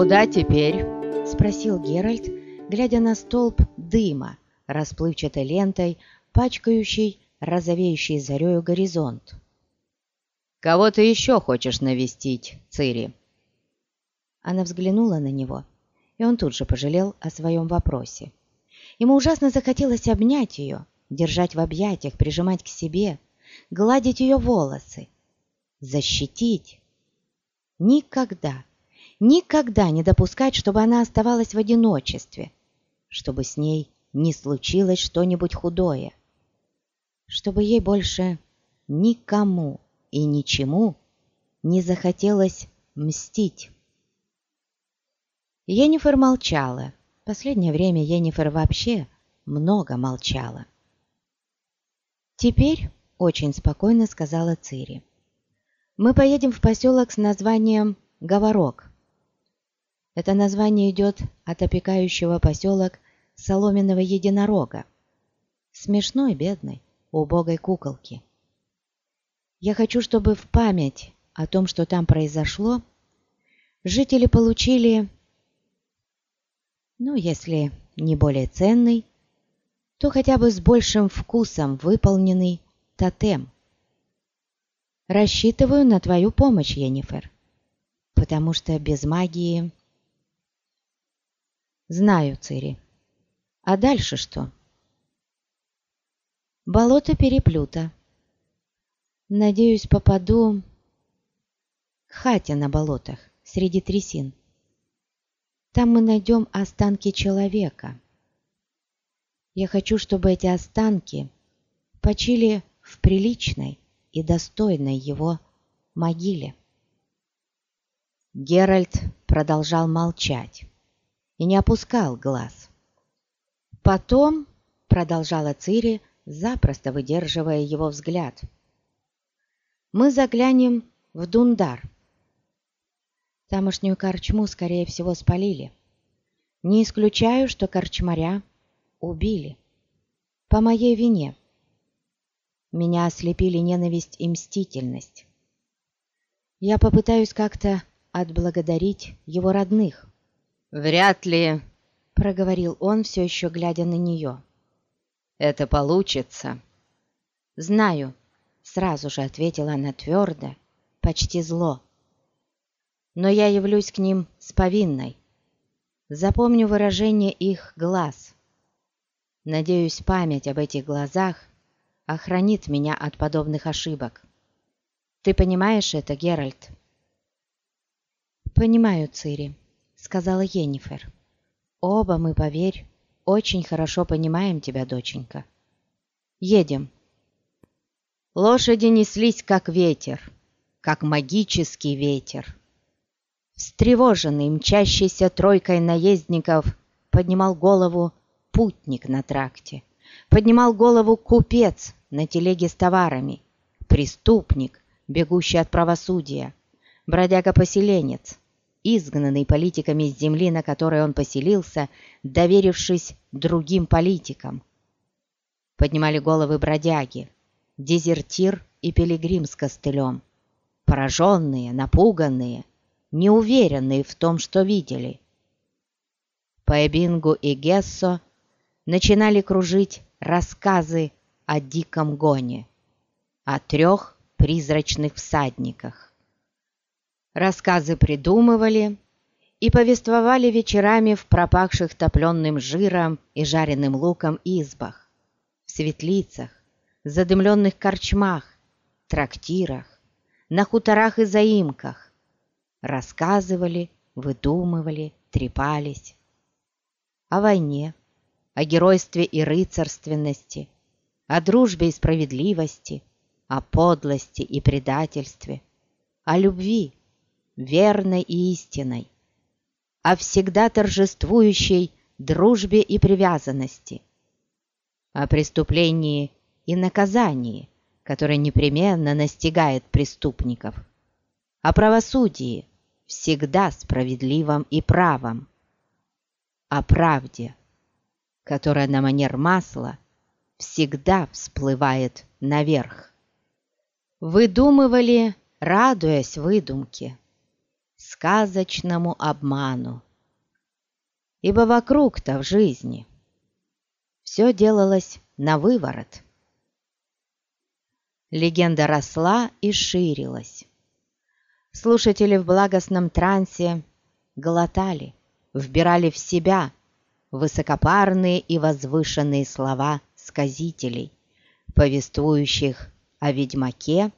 «Куда теперь?» — спросил Геральт, глядя на столб дыма, расплывчатой лентой, пачкающий розовеющий зарею горизонт. «Кого ты еще хочешь навестить, Цири?» Она взглянула на него, и он тут же пожалел о своем вопросе. Ему ужасно захотелось обнять ее, держать в объятиях, прижимать к себе, гладить ее волосы, защитить. Никогда, никогда не допускать, чтобы она оставалась в одиночестве, чтобы с ней не случилось что-нибудь худое, чтобы ей больше никому и ничему не захотелось мстить. Енифер молчала. Последнее время Енифер вообще много молчала. «Теперь», — очень спокойно сказала Цири, — «мы поедем в поселок с названием Говорок. Это название идет от опекающего поселок Соломенного Единорога. Смешной, бедной, убогой куколки. Я хочу, чтобы в память о том, что там произошло, жители получили ну, если не более ценный, то хотя бы с большим вкусом выполненный тотем. Рассчитываю на твою помощь, Енифер, потому что без магии... Знаю, Цири. А дальше что? Болото переплюта. Надеюсь, попаду к хате на болотах среди трясин. Там мы найдем останки человека. Я хочу, чтобы эти останки почили в приличной и достойной его могиле. Геральт продолжал молчать и не опускал глаз. Потом, продолжала Цири, запросто выдерживая его взгляд, мы заглянем в Дундар. Тамошнюю корчму, скорее всего, спалили. Не исключаю, что корчмаря убили. По моей вине. Меня ослепили ненависть и мстительность. Я попытаюсь как-то отблагодарить его родных. «Вряд ли», — проговорил он, все еще глядя на нее. «Это получится». «Знаю», — сразу же ответила она твердо, почти зло но я явлюсь к ним с повинной. Запомню выражение их глаз. Надеюсь, память об этих глазах охранит меня от подобных ошибок. Ты понимаешь это, Геральт?» «Понимаю, Цири», — сказала Енифер. «Оба мы, поверь, очень хорошо понимаем тебя, доченька. Едем». Лошади неслись, как ветер, как магический ветер. Встревоженный, мчащийся тройкой наездников, поднимал голову путник на тракте, поднимал голову купец на телеге с товарами, преступник, бегущий от правосудия, бродяга-поселенец, изгнанный политиками с земли, на которой он поселился, доверившись другим политикам. Поднимали головы бродяги, дезертир и пилигрим с костылем, пораженные, напуганные, неуверенные в том, что видели. По Эбингу и Гессо начинали кружить рассказы о диком гоне, о трех призрачных всадниках. Рассказы придумывали и повествовали вечерами в пропахших топленым жиром и жареным луком избах, в светлицах, задымленных корчмах, трактирах, на хуторах и заимках, рассказывали, выдумывали, трепались. О войне, о геройстве и рыцарственности, о дружбе и справедливости, о подлости и предательстве, о любви, верной и истинной, о всегда торжествующей дружбе и привязанности, о преступлении и наказании, которое непременно настигает преступников, о правосудии, всегда справедливым и правым. О правде, которое на манер масла всегда всплывает наверх. Выдумывали, радуясь выдумке, сказочному обману. Ибо вокруг-то в жизни все делалось на выворот. Легенда росла и ширилась. Слушатели в благостном трансе глотали, вбирали в себя высокопарные и возвышенные слова сказителей, повествующих о ведьмаке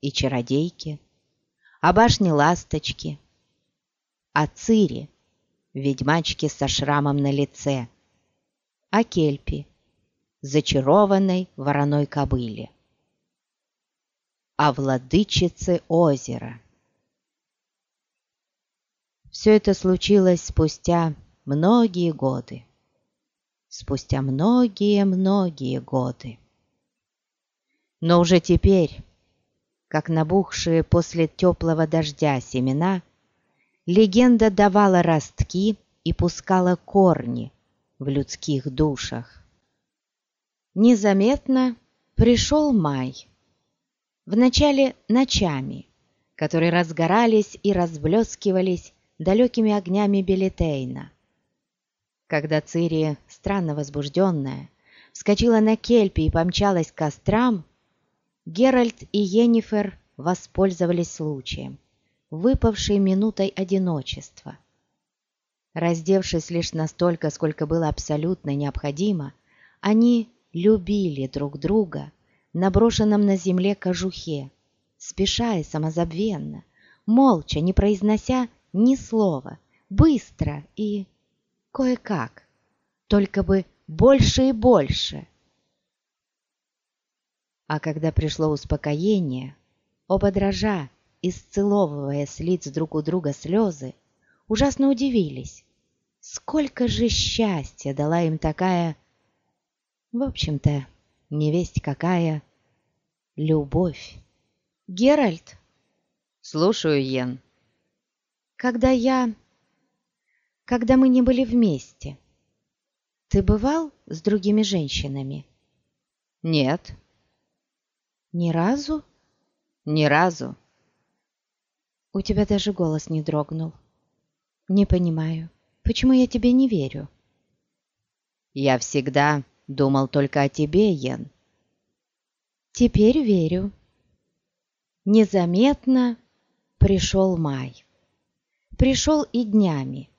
и чародейке, о башне ласточки, о цире, ведьмачке со шрамом на лице, о кельпи, зачарованной вороной кобыле, о владычице озера. Все это случилось спустя многие годы. Спустя многие-многие годы. Но уже теперь, как набухшие после теплого дождя семена, легенда давала ростки и пускала корни в людских душах. Незаметно пришел май. Вначале ночами, которые разгорались и разблескивались далекими огнями Белетейна. Когда Цири, странно возбужденная, вскочила на кельпи и помчалась к кострам, Геральт и Йеннифер воспользовались случаем, выпавшей минутой одиночества. Раздевшись лишь настолько, сколько было абсолютно необходимо, они любили друг друга на брошенном на земле кожухе, спеша и самозабвенно, молча, не произнося ни слова, быстро и кое-как, только бы больше и больше. А когда пришло успокоение, оба дрожа, исцеловывая с лиц друг у друга слезы, ужасно удивились. Сколько же счастья дала им такая, в общем-то, невесть какая, любовь. Геральт? Слушаю, Йен. Когда я... Когда мы не были вместе, ты бывал с другими женщинами? Нет. Ни разу? Ни разу. У тебя даже голос не дрогнул. Не понимаю, почему я тебе не верю? Я всегда думал только о тебе, Йен. Теперь верю. Незаметно пришел май пришел и днями.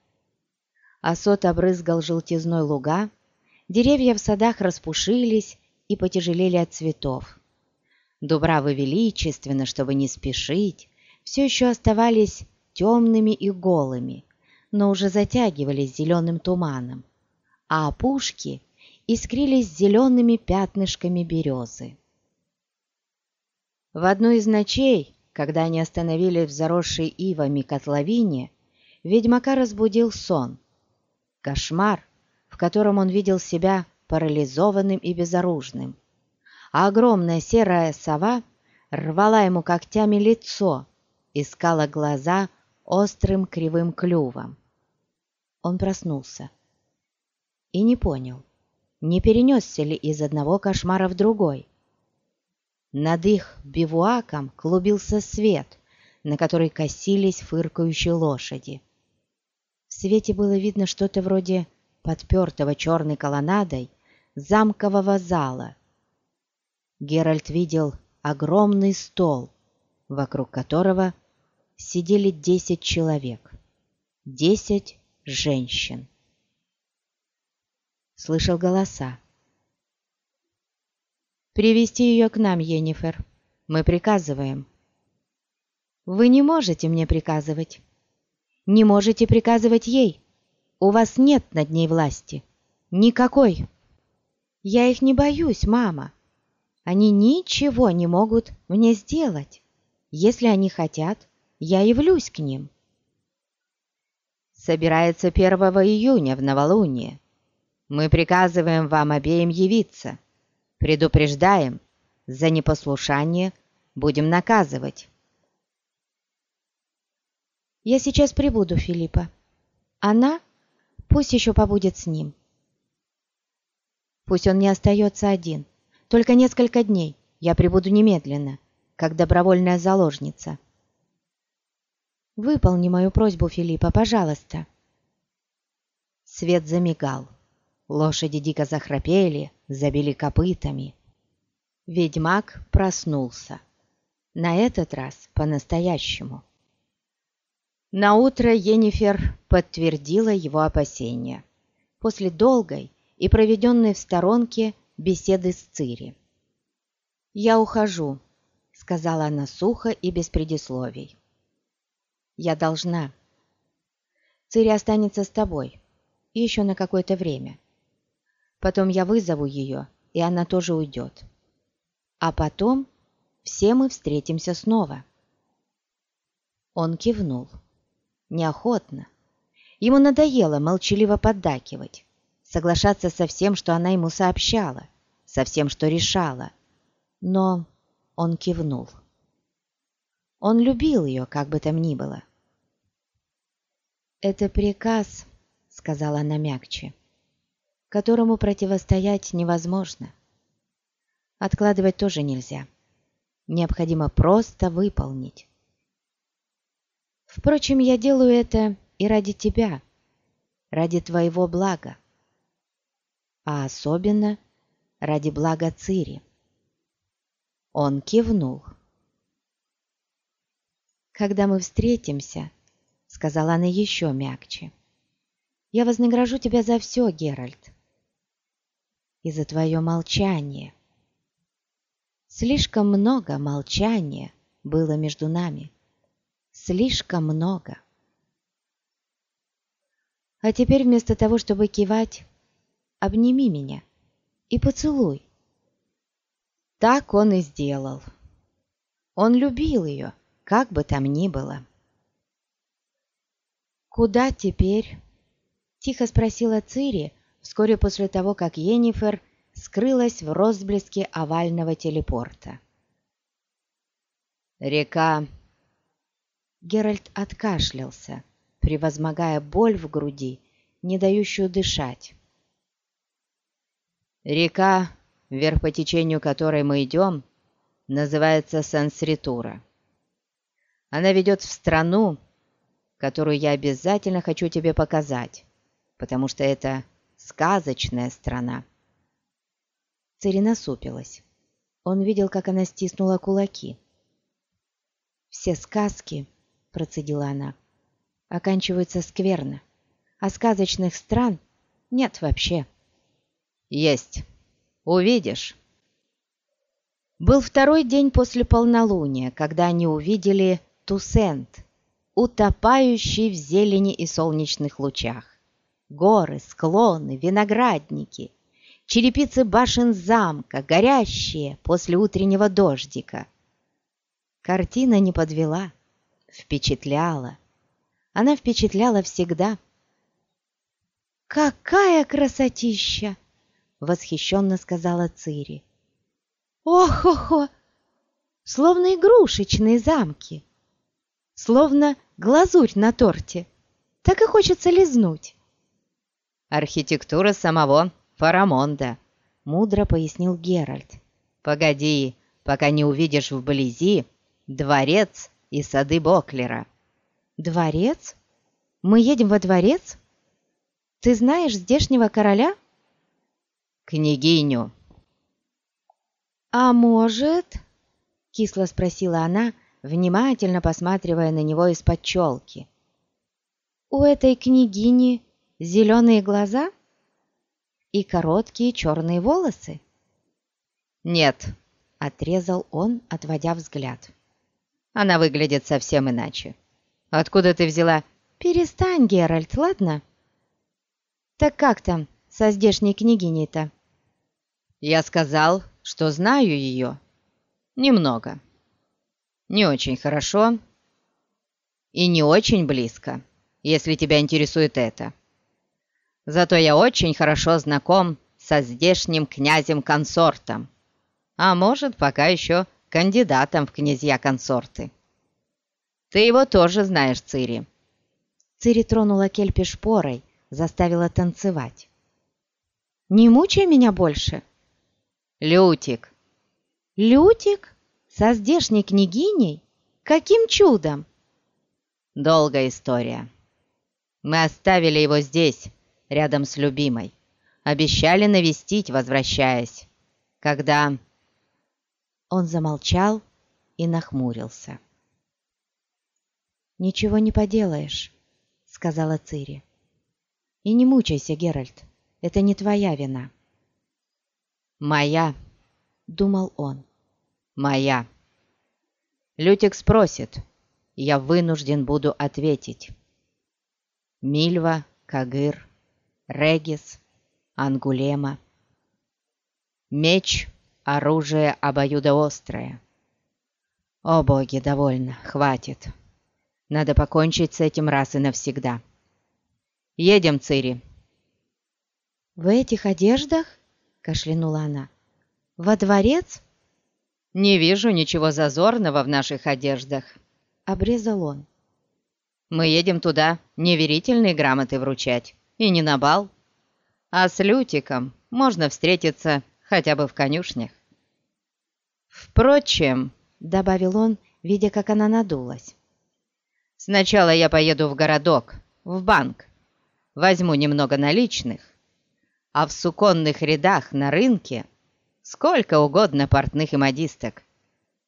Осот обрызгал желтизной луга, деревья в садах распушились и потяжелели от цветов. Дубравы величественно, чтобы не спешить, все еще оставались темными и голыми, но уже затягивались зеленым туманом, а опушки искрились зелеными пятнышками березы. В одну из ночей когда они остановились в заросшей ивами котловине, ведьмака разбудил сон. Кошмар, в котором он видел себя парализованным и безоружным. А огромная серая сова рвала ему когтями лицо, искала глаза острым кривым клювом. Он проснулся и не понял, не перенесся ли из одного кошмара в другой. Над их бивуаком клубился свет, на который косились фыркающие лошади. В свете было видно что-то вроде подпертого черной колоннадой замкового зала. Геральт видел огромный стол, вокруг которого сидели десять человек, десять женщин. Слышал голоса. Привести ее к нам, Йеннифер. Мы приказываем». «Вы не можете мне приказывать. Не можете приказывать ей. У вас нет над ней власти. Никакой. Я их не боюсь, мама. Они ничего не могут мне сделать. Если они хотят, я явлюсь к ним». «Собирается 1 июня в новолуние. Мы приказываем вам обеим явиться». Предупреждаем, за непослушание будем наказывать. Я сейчас прибуду, Филиппа. Она пусть еще побудет с ним. Пусть он не остается один. Только несколько дней. Я прибуду немедленно, как добровольная заложница. Выполни мою просьбу, Филиппа, пожалуйста. Свет замигал. Лошади дико захрапели, забили копытами. Ведьмак проснулся. На этот раз по-настоящему. Наутро Енифер подтвердила его опасения. После долгой и проведенной в сторонке беседы с Цири. «Я ухожу», — сказала она сухо и без предисловий. «Я должна. Цири останется с тобой, еще на какое-то время. Потом я вызову ее, и она тоже уйдет. А потом все мы встретимся снова». Он кивнул. Неохотно. Ему надоело молчаливо поддакивать, соглашаться со всем, что она ему сообщала, со всем, что решала. Но он кивнул. Он любил ее, как бы там ни было. «Это приказ», — сказала она мягче, — «которому противостоять невозможно. Откладывать тоже нельзя. Необходимо просто выполнить. Впрочем, я делаю это и ради тебя, ради твоего блага, а особенно ради блага Цири. Он кивнул. «Когда мы встретимся», — сказала она еще мягче, — «я вознагражу тебя за все, Геральт, и за твое молчание. Слишком много молчания было между нами, слишком много. А теперь вместо того, чтобы кивать, обними меня и поцелуй. Так он и сделал. Он любил ее, как бы там ни было. «Куда теперь?» — тихо спросила Цири вскоре после того, как Йеннифер скрылась в розблеске овального телепорта. «Река!» Геральт откашлялся превозмогая боль в груди, не дающую дышать. Река, вверх по течению которой мы идем, называется Сансритура. Она ведет в страну, которую я обязательно хочу тебе показать, потому что это сказочная страна. Цири насупилась. Он видел, как она стиснула кулаки. «Все сказки», — процедила она, оканчиваются скверно, а сказочных стран нет вообще. Есть. Увидишь. Был второй день после полнолуния, когда они увидели Тусент, утопающий в зелени и солнечных лучах. Горы, склоны, виноградники, черепицы башен замка, горящие после утреннего дождика. Картина не подвела, впечатляла она впечатляла всегда. «Какая красотища!» — восхищенно сказала Цири. «Ох-хо-хо! Словно игрушечные замки, словно глазурь на торте. Так и хочется лизнуть». «Архитектура самого Фарамонда», — мудро пояснил Геральт. «Погоди, пока не увидишь вблизи дворец и сады Боклера». «Дворец? Мы едем во дворец? Ты знаешь здешнего короля?» «Княгиню». «А может?» — кисло спросила она, внимательно посматривая на него из-под челки. «У этой княгини зеленые глаза и короткие черные волосы?» «Нет», — отрезал он, отводя взгляд. «Она выглядит совсем иначе. Откуда ты взяла?» «Перестань, Геральт, ладно?» «Так как там со здешней княгиней-то?» «Я сказал, что знаю ее. Немного. Не очень хорошо и не очень близко, если тебя интересует это. Зато я очень хорошо знаком со здешним князем-консортом, а может, пока еще кандидатом в князья-консорты. Ты его тоже знаешь, Цири». Цири тронула Кельпи шпорой, заставила танцевать. Не мучай меня больше!» «Лютик!» «Лютик? Со здешней княгиней? Каким чудом?» «Долгая история. Мы оставили его здесь, рядом с любимой. Обещали навестить, возвращаясь. Когда...» Он замолчал и нахмурился. «Ничего не поделаешь», — сказала Цири. «И не мучайся, Геральт, это не твоя вина». «Моя», — думал он. «Моя». Лютик спросит, я вынужден буду ответить. Мильва, Кагыр, Регис, Ангулема. Меч — оружие обоюдоострое. О боги, довольно, хватит. Надо покончить с этим раз и навсегда. Едем, Цири. «В этих одеждах?» — кашлянула она. «Во дворец?» «Не вижу ничего зазорного в наших одеждах», — обрезал он. «Мы едем туда не верительные грамоты вручать и не на бал, а с Лютиком можно встретиться хотя бы в конюшнях». «Впрочем», — добавил он, видя, как она надулась, Сначала я поеду в городок, в банк. Возьму немного наличных. А в суконных рядах на рынке сколько угодно портных и модисток.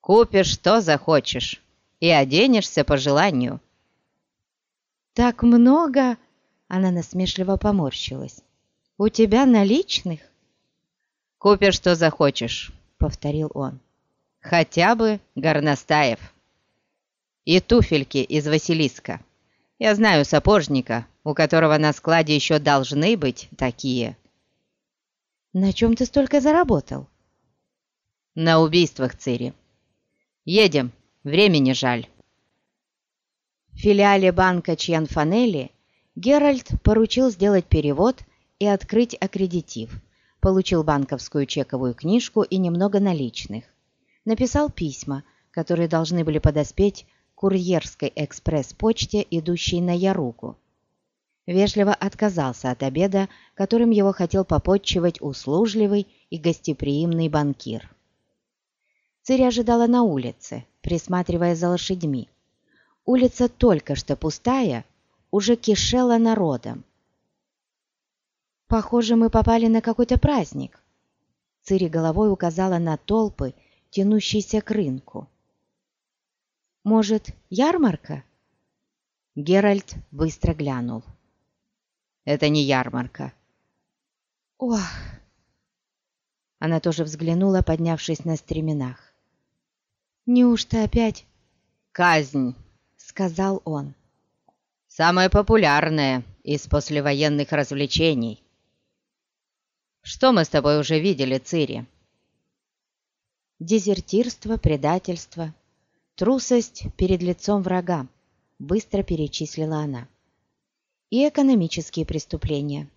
Купишь, что захочешь, и оденешься по желанию. «Так много!» — она насмешливо поморщилась. «У тебя наличных?» «Купишь, что захочешь», — повторил он. «Хотя бы горностаев» и туфельки из Василиска. Я знаю сапожника, у которого на складе еще должны быть такие». «На чем ты столько заработал?» «На убийствах Цири. Едем, времени жаль». В филиале банка Чьянфанелли Геральт поручил сделать перевод и открыть аккредитив, получил банковскую чековую книжку и немного наличных. Написал письма, которые должны были подоспеть курьерской экспресс-почте, идущей на Яругу. Вежливо отказался от обеда, которым его хотел попотчевать услужливый и гостеприимный банкир. Цири ожидала на улице, присматривая за лошадьми. Улица только что пустая, уже кишела народом. «Похоже, мы попали на какой-то праздник», Цири головой указала на толпы, тянущиеся к рынку. Может, ярмарка?» Геральт быстро глянул. «Это не ярмарка». «Ох!» Она тоже взглянула, поднявшись на стременах. «Неужто опять?» «Казнь», — сказал он. «Самое популярное из послевоенных развлечений. Что мы с тобой уже видели, Цири?» Дезертирство, предательство, Трусость перед лицом врага, быстро перечислила она. И экономические преступления.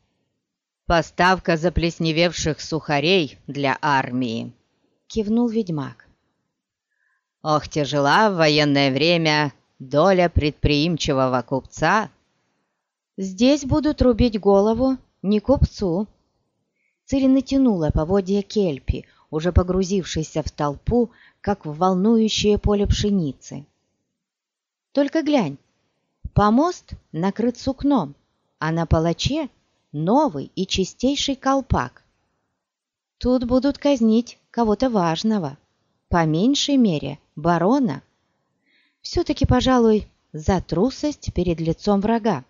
Поставка заплесневевших сухарей для армии, кивнул ведьмак. Ох, тяжела в военное время доля предприимчивого купца. Здесь будут рубить голову не купцу. Цири натянула поводья кельпи, уже погрузившейся в толпу, как в волнующее поле пшеницы. Только глянь, помост накрыт сукном, а на палаче новый и чистейший колпак. Тут будут казнить кого-то важного, по меньшей мере барона. Все-таки, пожалуй, за трусость перед лицом врага.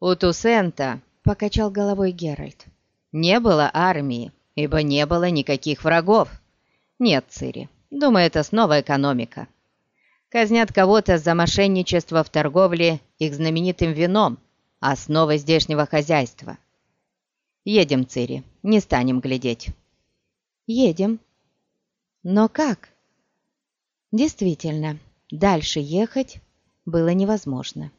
«У Тусента», — покачал головой Геральт, — «не было армии, ибо не было никаких врагов. Нет, Цири, Думаю, это снова экономика. Казнят кого-то за мошенничество в торговле их знаменитым вином, основой здешнего хозяйства. Едем, Цири, не станем глядеть. Едем. Но как? Действительно, дальше ехать было невозможно.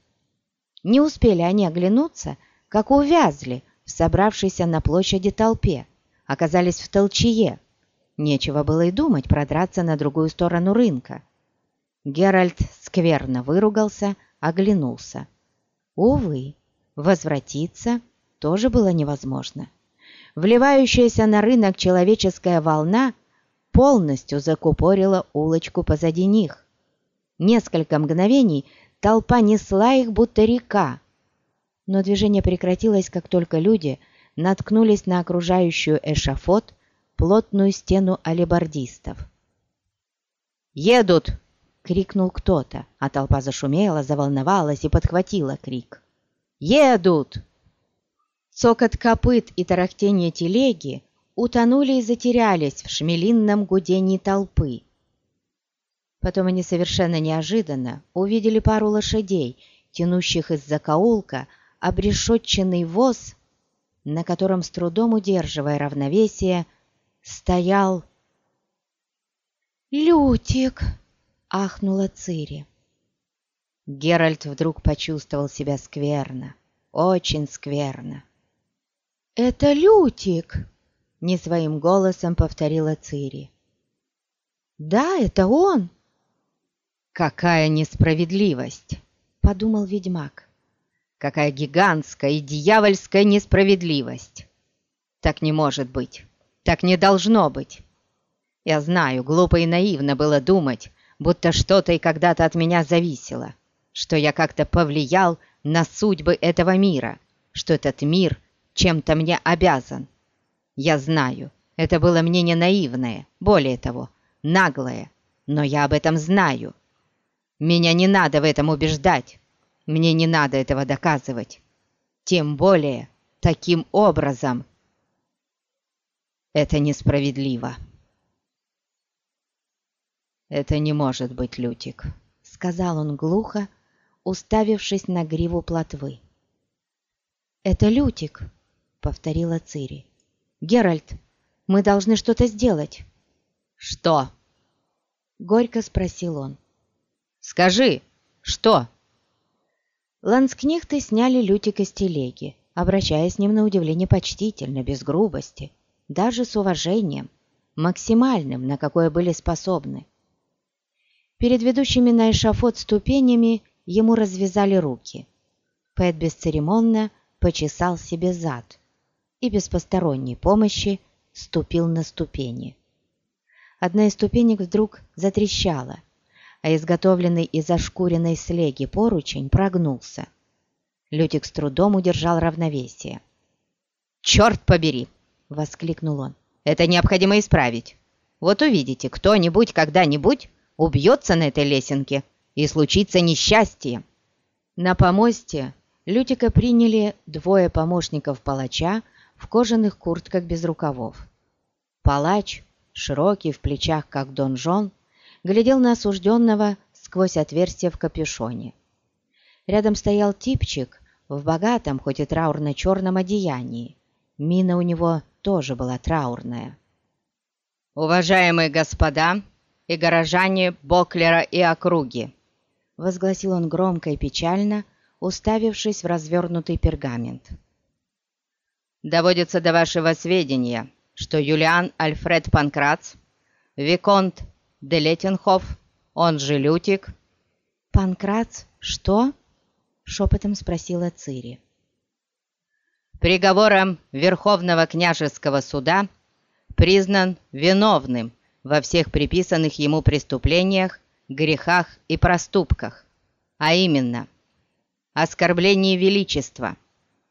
Не успели они оглянуться, как увязли в собравшейся на площади толпе, оказались в толчее, Нечего было и думать продраться на другую сторону рынка. Геральт скверно выругался, оглянулся. Увы, возвратиться тоже было невозможно. вливающаяся на рынок человеческая волна полностью закупорила улочку позади них. Несколько мгновений толпа несла их, будто река. Но движение прекратилось, как только люди наткнулись на окружающую эшафот плотную стену алибардистов. «Едут!» — крикнул кто-то, а толпа зашумела, заволновалась и подхватила крик. «Едут!» Цокот копыт и тарахтение телеги утонули и затерялись в шмелинном гудении толпы. Потом они совершенно неожиданно увидели пару лошадей, тянущих из закоулка обрешетченный воз, на котором, с трудом удерживая равновесие, стоял... «Лютик!» — ахнула Цири. Геральт вдруг почувствовал себя скверно, очень скверно. «Это Лютик!» — не своим голосом повторила Цири. «Да, это он!» «Какая несправедливость!» — подумал ведьмак. «Какая гигантская и дьявольская несправедливость! Так не может быть! Так не должно быть! Я знаю, глупо и наивно было думать, будто что-то и когда-то от меня зависело, что я как-то повлиял на судьбы этого мира, что этот мир чем-то мне обязан. Я знаю, это было мнение наивное, более того, наглое, но я об этом знаю. Меня не надо в этом убеждать, мне не надо этого доказывать. Тем более, таким образом. Это несправедливо. «Это не может быть, Лютик», — сказал он глухо, уставившись на гриву плотвы. «Это Лютик», повторила Цири. «Геральт, мы должны что-то сделать». «Что?» Горько спросил он. «Скажи, что?» Ланскнехты сняли Лютика с телеги, обращаясь с ним на удивление почтительно, без грубости, даже с уважением, максимальным, на какое были способны. Перед ведущими на эшафот ступенями ему развязали руки. Пэт бесцеремонно почесал себе зад и без посторонней помощи ступил на ступени. Одна из ступенек вдруг затрещала, а изготовленный из ошкуренной слеги поручень прогнулся. Лютик с трудом удержал равновесие. «Черт побери!» — воскликнул он. «Это необходимо исправить. Вот увидите, кто-нибудь когда-нибудь убьется на этой лесенке, и случится несчастье». На помосте Лютика приняли двое помощников палача в кожаных куртках без рукавов. Палач, широкий в плечах, как донжон, глядел на осужденного сквозь отверстие в капюшоне. Рядом стоял типчик в богатом, хоть и траурно-черном одеянии. Мина у него тоже была траурная. «Уважаемые господа и горожане Боклера и округи!» Возгласил он громко и печально, уставившись в развернутый пергамент доводится до вашего сведения, что Юлиан Альфред Панкрац, Виконт де Летенхоф, он же Лютик...» «Панкрац? Что?» — шепотом спросила Цири. «Приговором Верховного княжеского суда признан виновным во всех приписанных ему преступлениях, грехах и проступках, а именно оскорблении величества»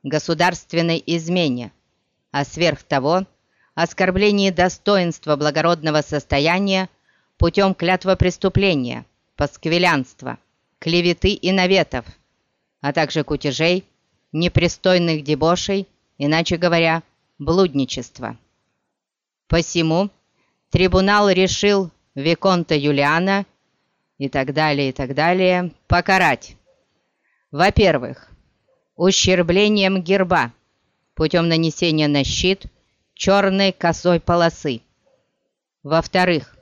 государственной измене, а сверх того оскорблении достоинства благородного состояния путем клятвопреступления, пасквилянства, клеветы и наветов, а также кутежей, непристойных дебошей, иначе говоря, блудничества. Посему трибунал решил Виконта Юлиана и так далее, и так далее покарать. Во-первых, ущерблением герба путем нанесения на щит черной косой полосы. Во-вторых,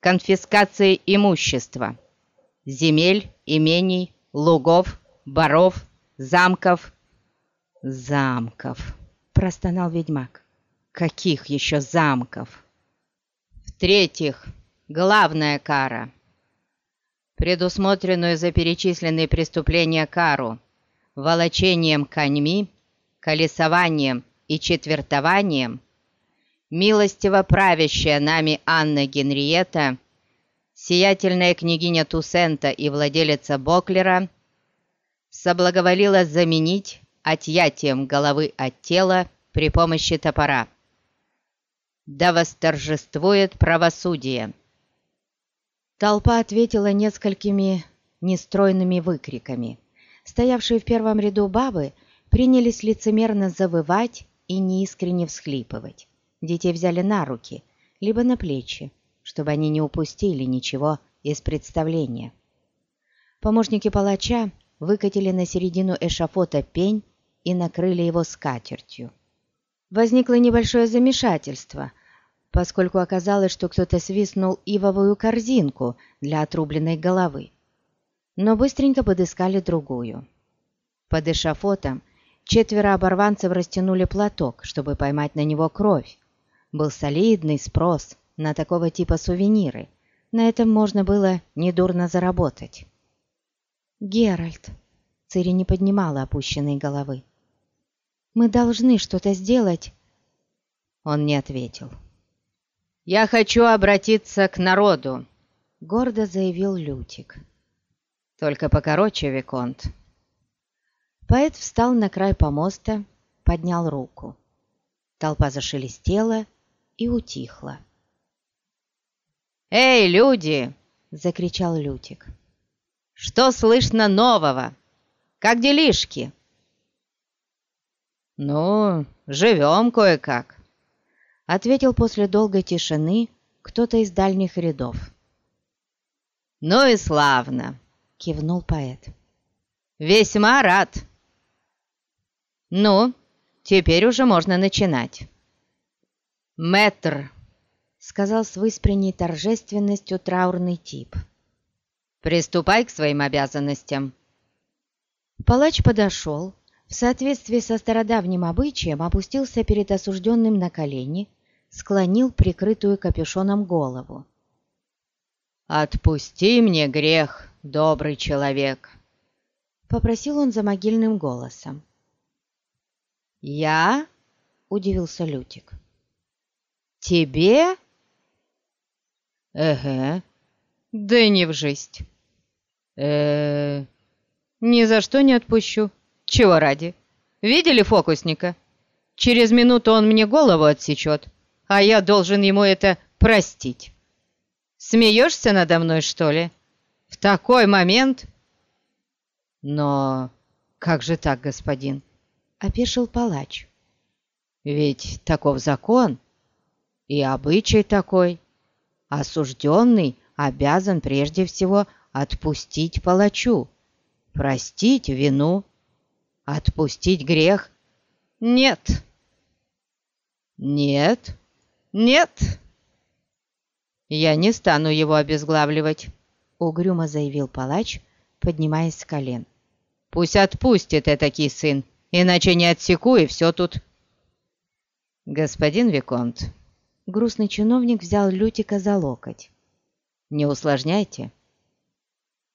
конфискацией имущества, земель, имений, лугов, баров, замков. «Замков!» — простонал ведьмак. «Каких еще замков?» В-третьих, главная кара, предусмотренную за перечисленные преступления кару — волочением коньми, колесованием и четвертованием, милостиво правящая нами Анна Генриетта, сиятельная княгиня Тусента и владелица Боклера, соблаговолила заменить отъятием головы от тела при помощи топора. Да восторжествует правосудие! Толпа ответила несколькими нестройными выкриками. Стоявшие в первом ряду бабы принялись лицемерно завывать и неискренне всхлипывать. Детей взяли на руки, либо на плечи, чтобы они не упустили ничего из представления. Помощники палача выкатили на середину эшафота пень и накрыли его скатертью. Возникло небольшое замешательство, поскольку оказалось, что кто-то свистнул ивовую корзинку для отрубленной головы. Но быстренько подыскали другую. Под эшафотом четверо оборванцев растянули платок, чтобы поймать на него кровь. Был солидный спрос на такого типа сувениры. На этом можно было недурно заработать. «Геральт!» Цири не поднимала опущенной головы. «Мы должны что-то сделать!» Он не ответил. «Я хочу обратиться к народу», — гордо заявил Лютик. «Только покороче, Виконт». Поэт встал на край помоста, поднял руку. Толпа зашелестела и утихла. «Эй, люди!» — закричал Лютик. «Что слышно нового? Как делишки?» «Ну, живем кое-как», — ответил после долгой тишины кто-то из дальних рядов. «Ну и славно!» — кивнул поэт. «Весьма рад!» «Ну, теперь уже можно начинать». «Мэтр!» — сказал с выспренней торжественностью траурный тип. «Приступай к своим обязанностям». Палач подошел, в соответствии со стародавним обычаем опустился перед осужденным на колени, склонил прикрытую капюшоном голову. «Отпусти мне грех, добрый человек!» — попросил он за могильным голосом. «Я?» — удивился Лютик. «Тебе?» «Эге, да не в жизнь!» э ни за что не отпущу!» Чего ради? Видели фокусника? Через минуту он мне голову отсечет, а я должен ему это простить. Смеешься надо мной, что ли? В такой момент? Но как же так, господин? Опешил палач. Ведь таков закон и обычай такой. Осужденный обязан прежде всего отпустить палачу, простить вину Отпустить грех? Нет. Нет. Нет. Я не стану его обезглавливать, угрюмо заявил палач, поднимаясь с колен. Пусть отпустит этакий сын, иначе не отсеку, и все тут. Господин Виконт, грустный чиновник взял Лютика за локоть. Не усложняйте.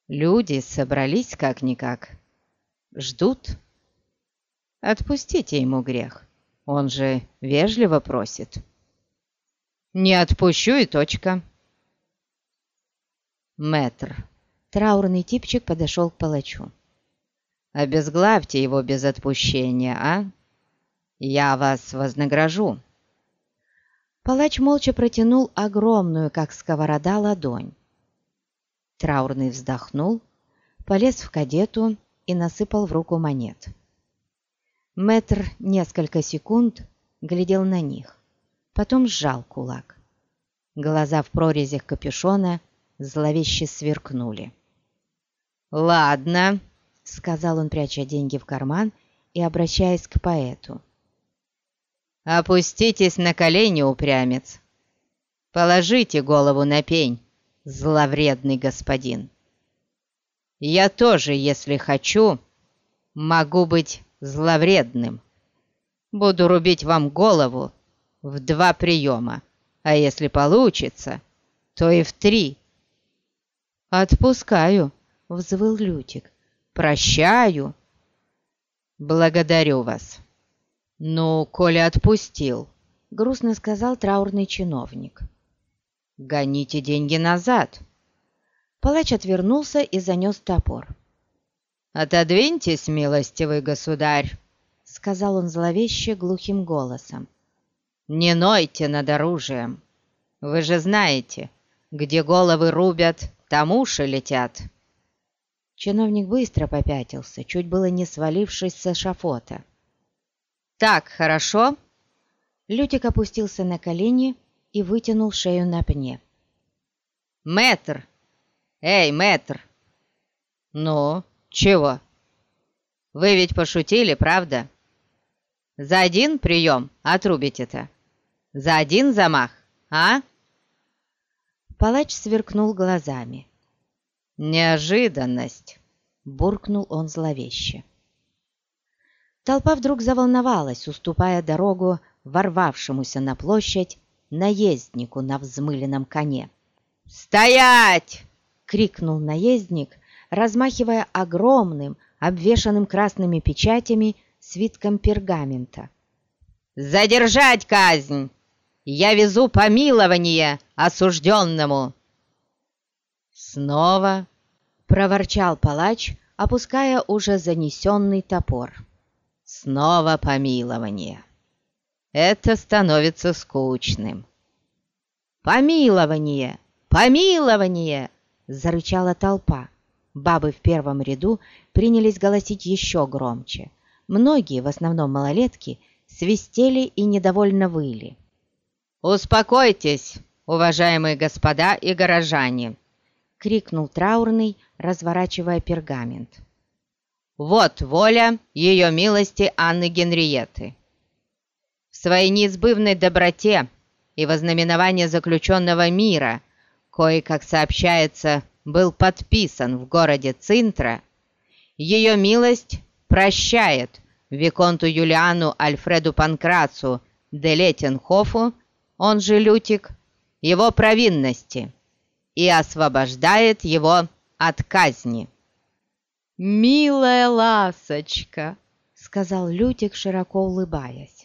Люди собрались как-никак. Ждут. Отпустите ему грех. Он же вежливо просит. Не отпущу и точка. Мэтр. Траурный типчик подошел к палачу. Обезглавьте его без отпущения, а? Я вас вознагражу. Палач молча протянул огромную, как сковорода, ладонь. Траурный вздохнул, полез в кадету и насыпал в руку монет. Мэтр несколько секунд глядел на них, потом сжал кулак. Глаза в прорезях капюшона зловеще сверкнули. «Ладно», — сказал он, пряча деньги в карман и обращаясь к поэту. «Опуститесь на колени, упрямец. Положите голову на пень, зловредный господин. Я тоже, если хочу, могу быть зловредным. Буду рубить вам голову в два приема, а если получится, то и в три». «Отпускаю», — взвыл Лютик. «Прощаю». «Благодарю вас». «Ну, коли отпустил», — грустно сказал траурный чиновник. «Гоните деньги назад». Палач отвернулся и занес топор. «Отодвиньтесь, милостивый государь», — сказал он зловеще глухим голосом. «Не нойте над оружием. Вы же знаете, где головы рубят, там уши летят». Чиновник быстро попятился, чуть было не свалившись с эшафота. «Так, хорошо?» Лютик опустился на колени и вытянул шею на пне. «Мэтр! Эй, мэтр!» «Ну, чего? Вы ведь пошутили, правда? За один прием отрубите-то? За один замах, а?» Палач сверкнул глазами. «Неожиданность!» — буркнул он зловеще. Толпа вдруг заволновалась, уступая дорогу ворвавшемуся на площадь наезднику на взмыленном коне. «Стоять!» — крикнул наездник, размахивая огромным, обвешанным красными печатями свитком пергамента. «Задержать казнь! Я везу помилование осужденному!» Снова проворчал палач, опуская уже занесенный топор. Снова помилование. Это становится скучным. «Помилование! Помилование!» — зарычала толпа. Бабы в первом ряду принялись голосить еще громче. Многие, в основном малолетки, свистели и недовольно выли. «Успокойтесь, уважаемые господа и горожане!» — крикнул траурный, разворачивая пергамент. Вот воля ее милости Анны Генриетты. В своей неизбывной доброте и вознаменование заключенного мира, кое, как сообщается, был подписан в городе Цинтра, ее милость прощает Виконту Юлиану Альфреду Панкрацу де Летенхофу, он же Лютик, его провинности и освобождает его от казни. «Милая ласочка!» — сказал Лютик, широко улыбаясь.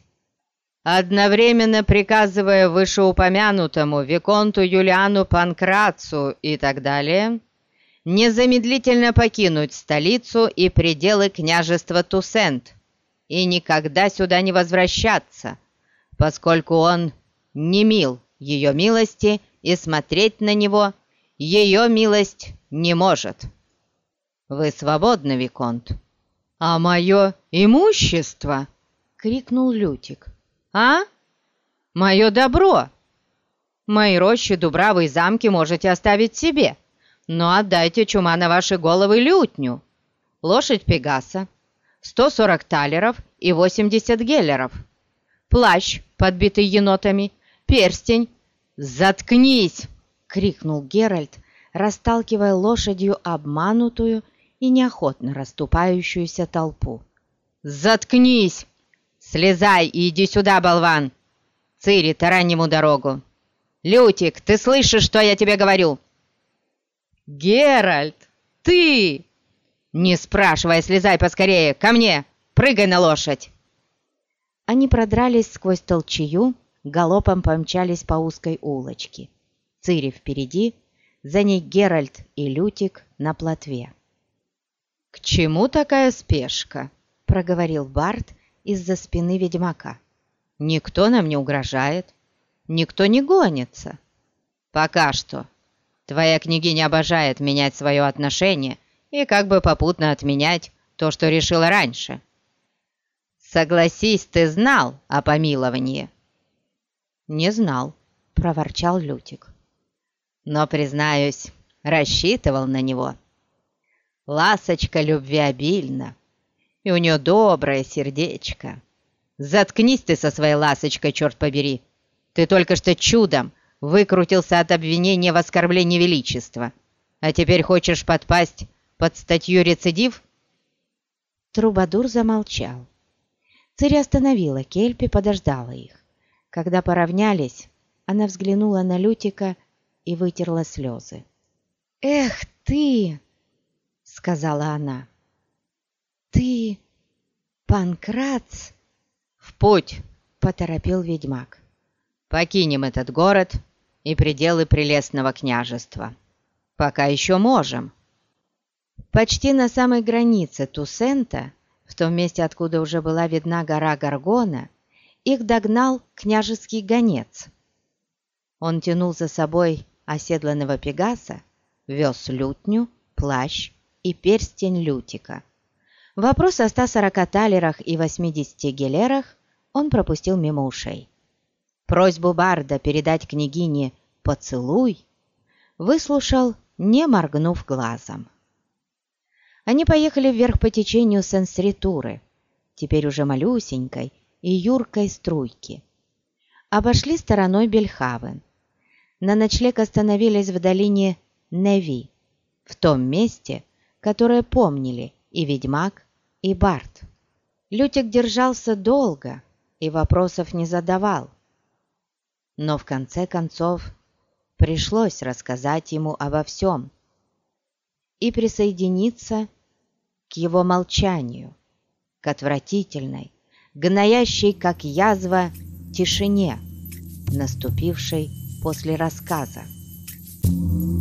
Одновременно приказывая вышеупомянутому Виконту Юлиану Панкрацу и так далее, незамедлительно покинуть столицу и пределы княжества Тусент и никогда сюда не возвращаться, поскольку он не мил ее милости и смотреть на него ее милость не может». Вы свободны, Виконт. А мое имущество? Крикнул Лютик. А? Мое добро. Мои рощи, дубравы и замки можете оставить себе, но отдайте чума на ваши головы лютню. Лошадь Пегаса, 140 талеров и 80 геллеров. Плащ, подбитый енотами, перстень. «Заткнись!» — крикнул Геральт, расталкивая лошадью обманутую и неохотно расступающуюся толпу. «Заткнись! Слезай и иди сюда, болван! Цири, тарань ему дорогу! Лютик, ты слышишь, что я тебе говорю?» «Геральт, ты!» «Не спрашивай, слезай поскорее! Ко мне! Прыгай на лошадь!» Они продрались сквозь толчью, галопом помчались по узкой улочке. Цири впереди, за ней Геральт и Лютик на плотве. «К чему такая спешка?» — проговорил Барт из-за спины ведьмака. «Никто нам не угрожает, никто не гонится. Пока что. Твоя княгиня обожает менять свое отношение и как бы попутно отменять то, что решила раньше. Согласись, ты знал о помиловании?» «Не знал», — проворчал Лютик. «Но, признаюсь, рассчитывал на него». Ласочка любвеобильна, и у нее доброе сердечко. Заткнись ты со своей ласочкой, черт побери. Ты только что чудом выкрутился от обвинения в оскорблении величества, а теперь хочешь подпасть под статью «Рецидив»?» Трубадур замолчал. Цири остановила Кельпи, подождала их. Когда поравнялись, она взглянула на Лютика и вытерла слезы. «Эх ты!» сказала она. «Ты, Панкрац, «В путь!» — поторопил ведьмак. «Покинем этот город и пределы прелестного княжества. Пока еще можем». Почти на самой границе Тусента, в том месте, откуда уже была видна гора Гаргона, их догнал княжеский гонец. Он тянул за собой оседланного Пегаса, вез лютню, плащ и перстень Лютика. Вопрос о 140 талерах и 80 гелерах он пропустил мимо ушей. Просьбу Барда передать княгине «поцелуй» выслушал, не моргнув глазом. Они поехали вверх по течению Сенсритуры, теперь уже малюсенькой и юркой струйки. Обошли стороной Бельхавен. На ночлег остановились в долине Неви, в том месте, которое помнили и ведьмак, и Барт. Лютик держался долго и вопросов не задавал. Но в конце концов пришлось рассказать ему обо всем – и присоединиться к его молчанию, к отвратительной, гноящей, как язва, тишине, наступившей после рассказа. Thank you.